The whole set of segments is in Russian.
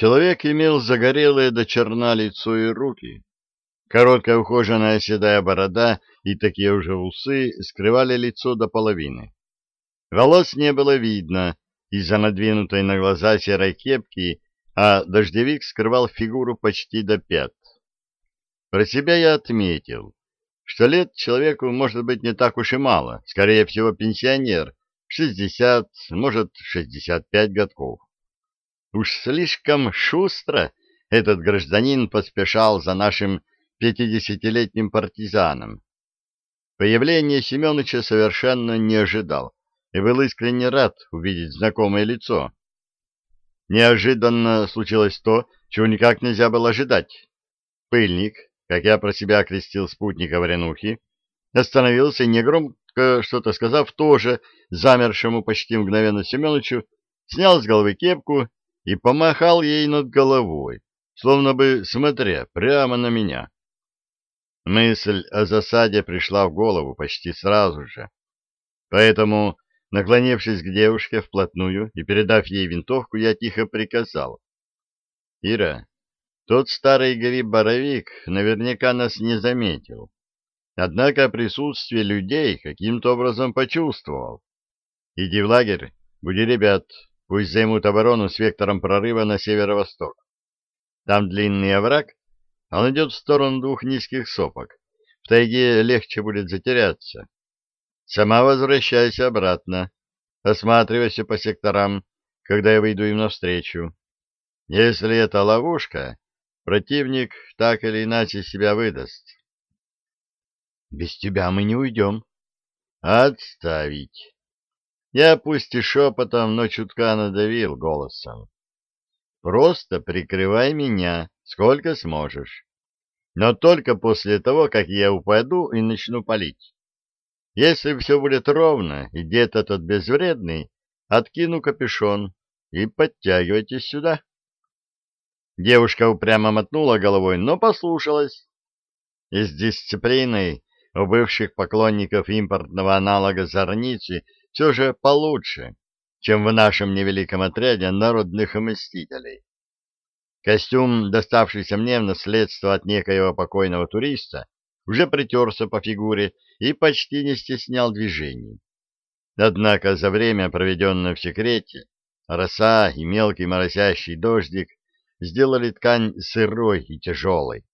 Человек имел загорелое до черна лицо и руки. Короткая ухоженная седая борода и такие уже усы скрывали лицо до половины. Волос не было видно из-за надвинутой на глаза серой кепки, а дождевик скрывал фигуру почти до пят. Про себя я отметил, что лет человеку может быть не так уж и мало, скорее всего пенсионер, 60, может 65 годков. Уж слишком шустро этот гражданин поспешал за нашим пятидесятилетним партизаном. Появление Семеновича совершенно не ожидал и был искренне рад увидеть знакомое лицо. Неожиданно случилось то, чего никак нельзя было ожидать. Пыльник, как я про себя окрестил спутника Варенухи, остановился, негромко что-то сказав тоже замершему почти мгновенно Семеновичу, снял с головы кепку и помахал ей над головой, словно бы смотря прямо на меня. Мысль о засаде пришла в голову почти сразу же. Поэтому, наклонившись к девушке вплотную и передав ей винтовку, я тихо приказал. — Ира, тот старый гриб-боровик наверняка нас не заметил. Однако присутствие людей каким-то образом почувствовал. Иди в лагерь, буди ребят, Пусть займут оборону с вектором прорыва на северо-восток. Там длинный овраг, а он идет в сторону двух низких сопок. В тайге легче будет затеряться. Сама возвращайся обратно. Осматривайся по секторам, когда я выйду им навстречу. Если это ловушка, противник так или иначе себя выдаст. Без тебя мы не уйдем. Отставить. Я пусть и шепотом, но чутка надавил голосом. Просто прикрывай меня, сколько сможешь. Но только после того, как я упаду и начну палить. Если все будет ровно и дед этот безвредный, откину капюшон и подтягивайтесь сюда. Девушка упрямо мотнула головой, но послушалась. И с дисциплиной у бывших поклонников импортного аналога зорницы все же получше, чем в нашем невеликом отряде народных мстителей. Костюм, доставшийся мне в наследство от некоего покойного туриста, уже притерся по фигуре и почти не стеснял движений. Однако за время, проведенное в секрете, роса и мелкий моросящий дождик сделали ткань сырой и тяжелой.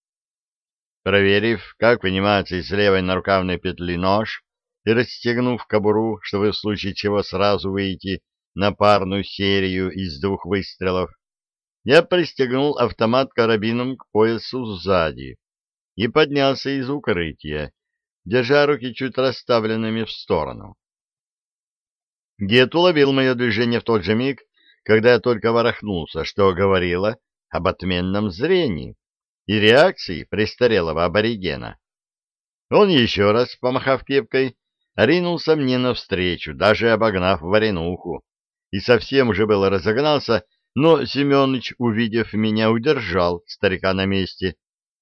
Проверив, как вынимается из левой нарукавной петли нож, и, расстегнув кобуру, чтобы в случае чего сразу выйти на парную серию из двух выстрелов, я пристегнул автомат карабином к поясу сзади и поднялся из укрытия, держа руки чуть расставленными в сторону. Дед уловил мое движение в тот же миг, когда я только ворохнулся, что говорило об отменном зрении и реакции престарелого аборигена. Он еще раз, помахав кепкой, ринулся мне навстречу, даже обогнав варенуху, и совсем уже было разогнался, но Семенович, увидев меня, удержал старика на месте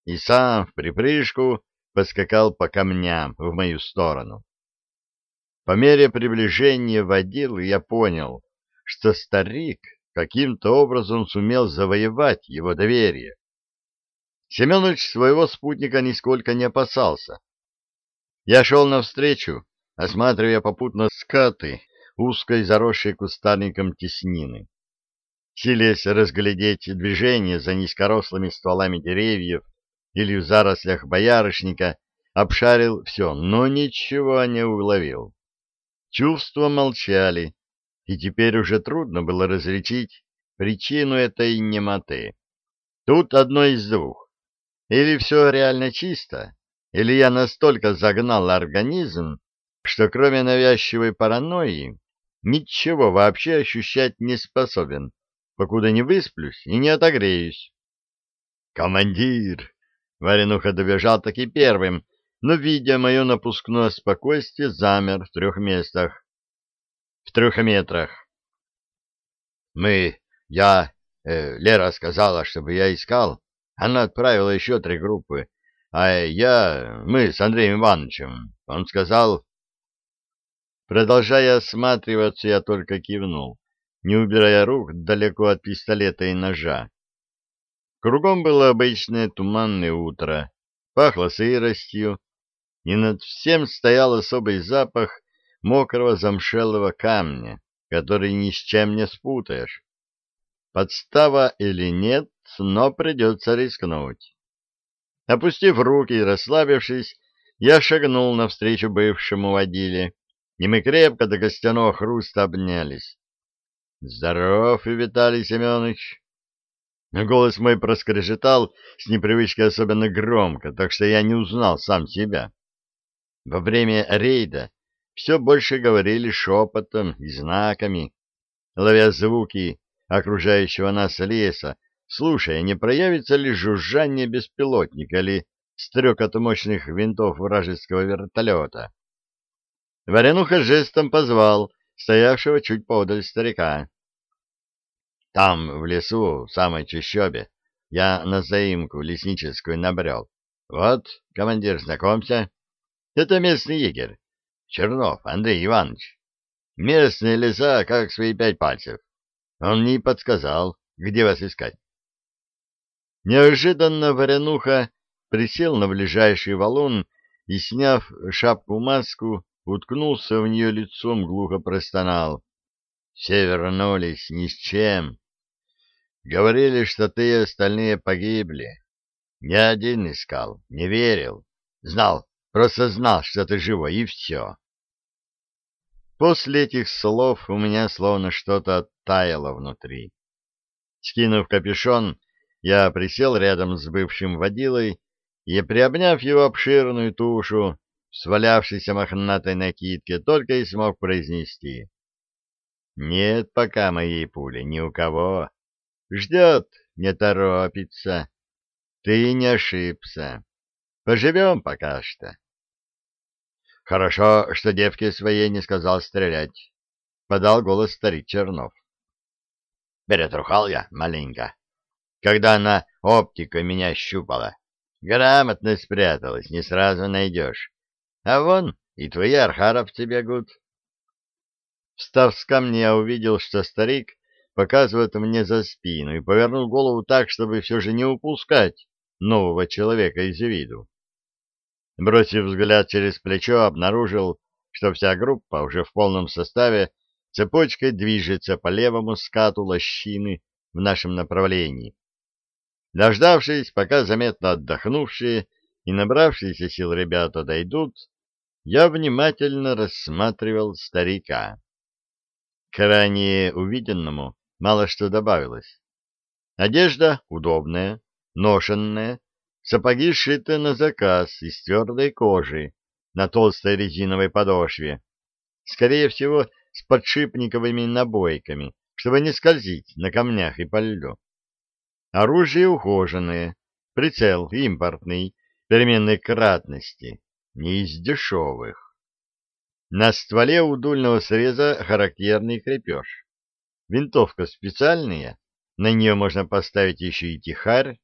и сам в припрыжку поскакал по камням в мою сторону. По мере приближения водил я понял, что старик каким-то образом сумел завоевать его доверие. Семенович своего спутника нисколько не опасался. Я шел навстречу, осматривая попутно скаты узкой заросшей кустарником теснины. Силясь разглядеть движение за низкорослыми стволами деревьев или в зарослях боярышника, обшарил все, но ничего не уловил. Чувства молчали, и теперь уже трудно было различить причину этой немоты. Тут одно из двух. Или все реально чисто, или я настолько загнал организм, что кроме навязчивой паранойи ничего вообще ощущать не способен, покуда не высплюсь и не отогреюсь. «Командир!» — Варенуха добежал таки первым, но, видя мое напускное спокойствие, замер в трех местах. В трех метрах. «Мы, я, э, Лера сказала, чтобы я искал. Она отправила еще три группы. А я, мы с Андреем Ивановичем. Он сказал, Продолжая осматриваться, я только кивнул, не убирая рук далеко от пистолета и ножа. Кругом было обычное туманное утро, пахло сыростью, и над всем стоял особый запах мокрого замшелого камня, который ни с чем не спутаешь. Подстава или нет, но придется рискнуть. Опустив руки и расслабившись, я шагнул навстречу бывшему водиле, и мы крепко до костяного хруста обнялись. — Здоров, Виталий Семенович! Голос мой проскрежетал с непривычки особенно громко, так что я не узнал сам себя. Во время рейда все больше говорили шепотом и знаками, ловя звуки окружающего нас леса, слушая, не проявится ли жужжание беспилотника или стрекот мощных винтов вражеского вертолета. Варенуха жестом позвал стоявшего чуть подаль старика. Там, в лесу, в самой чащобе, я на заимку лесническую набрел. Вот, командир, знакомься. Это местный егерь. Чернов Андрей Иванович. Местные леса, как свои пять пальцев. Он не подсказал, где вас искать. Неожиданно Варенуха присел на ближайший валун и, сняв шапку-маску, уткнулся в нее лицом, глухо простонал. Все вернулись ни с чем. Говорили, что ты и остальные погибли. Ни один искал, не верил. Знал, просто знал, что ты живой, и все. После этих слов у меня словно что-то оттаяло внутри. Скинув капюшон, я присел рядом с бывшим водилой и, приобняв его обширную тушу, свалявшейся мохнатой накидке, только и смог произнести. «Нет пока моей пули ни у кого. Ждет, не торопится. Ты не ошибся. Поживем пока что. Хорошо, что девке своей не сказал стрелять. Подал голос старик Чернов. Перетрухал я маленько, когда она оптикой меня щупала. Грамотно спряталась, не сразу найдешь. А вон и твои архаровцы бегут. Встав с камня, я увидел, что старик показывает мне за спину и повернул голову так, чтобы все же не упускать нового человека из виду. Бросив взгляд через плечо, обнаружил, что вся группа уже в полном составе цепочкой движется по левому скату лощины в нашем направлении. Дождавшись, пока заметно отдохнувшие и набравшиеся сил ребята дойдут, я внимательно рассматривал старика. К ранее увиденному мало что добавилось. Одежда удобная, ношенная, сапоги сшиты на заказ из твердой кожи на толстой резиновой подошве, скорее всего, с подшипниковыми набойками, чтобы не скользить на камнях и по льду. Оружие ухоженное, прицел импортный, переменной кратности, не из дешевых. На стволе у дульного среза характерный крепеж. Винтовка специальная, на нее можно поставить еще и тихарь,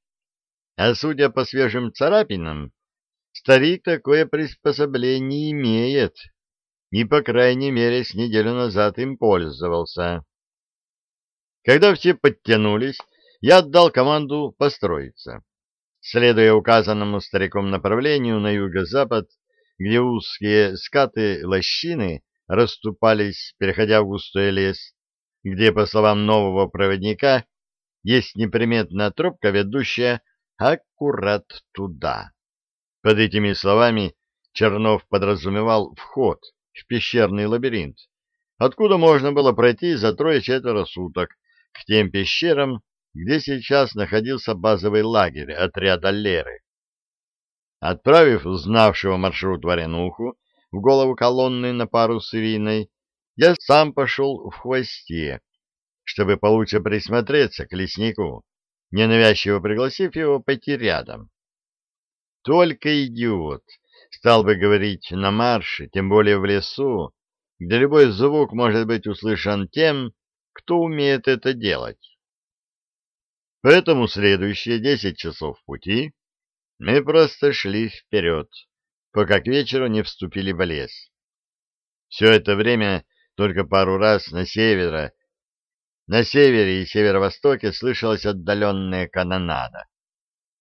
а судя по свежим царапинам, старик такое приспособление имеет, и, по крайней мере, с неделю назад им пользовался. Когда все подтянулись, я отдал команду построиться. Следуя указанному стариком направлению на юго-запад, где узкие скаты лощины расступались, переходя в густой лес, где, по словам нового проводника, есть неприметная тропка, ведущая аккурат туда. Под этими словами Чернов подразумевал вход в пещерный лабиринт, откуда можно было пройти за трое-четверо суток к тем пещерам, где сейчас находился базовый лагерь отряда Леры. Отправив знавшего маршрут Варенуху в голову колонны на пару с Ириной, я сам пошел в хвосте, чтобы получше присмотреться к леснику, ненавязчиво пригласив его пойти рядом. Только идиот стал бы говорить на марше, тем более в лесу, где любой звук может быть услышан тем, кто умеет это делать. Поэтому следующие десять часов пути мы просто шли вперед, пока к вечеру не вступили в лес. Все это время только пару раз на севере, на севере и северо-востоке слышалась отдаленная канонада.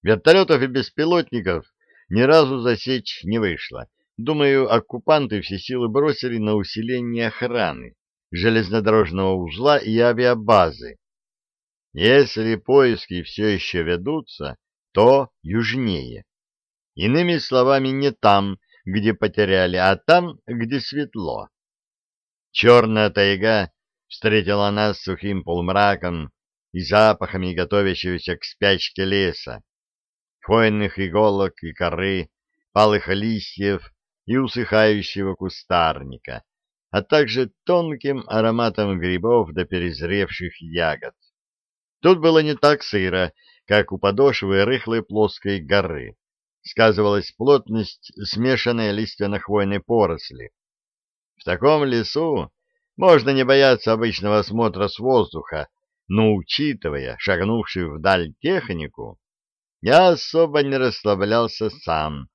Вертолетов и беспилотников ни разу засечь не вышло. Думаю, оккупанты все силы бросили на усиление охраны, железнодорожного узла и авиабазы. Если поиски все еще ведутся, то южнее. Иными словами, не там, где потеряли, а там, где светло. Черная тайга встретила нас сухим полумраком и запахами готовящегося к спячке леса, хвойных иголок и коры, палых листьев и усыхающего кустарника, а также тонким ароматом грибов до перезревших ягод. Тут было не так сыро, как у подошвы рыхлой плоской горы. Сказывалась плотность смешанной лиственно-хвойной поросли. В таком лесу можно не бояться обычного осмотра с воздуха, но, учитывая шагнувшую вдаль технику, я особо не расслаблялся сам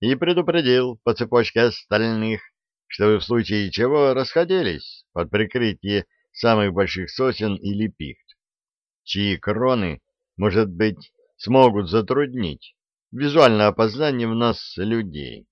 и предупредил по цепочке остальных, чтобы в случае чего расходились под прикрытие самых больших сосен или пихт, чьи кроны, может быть, смогут затруднить визуальное опознание в нас людей.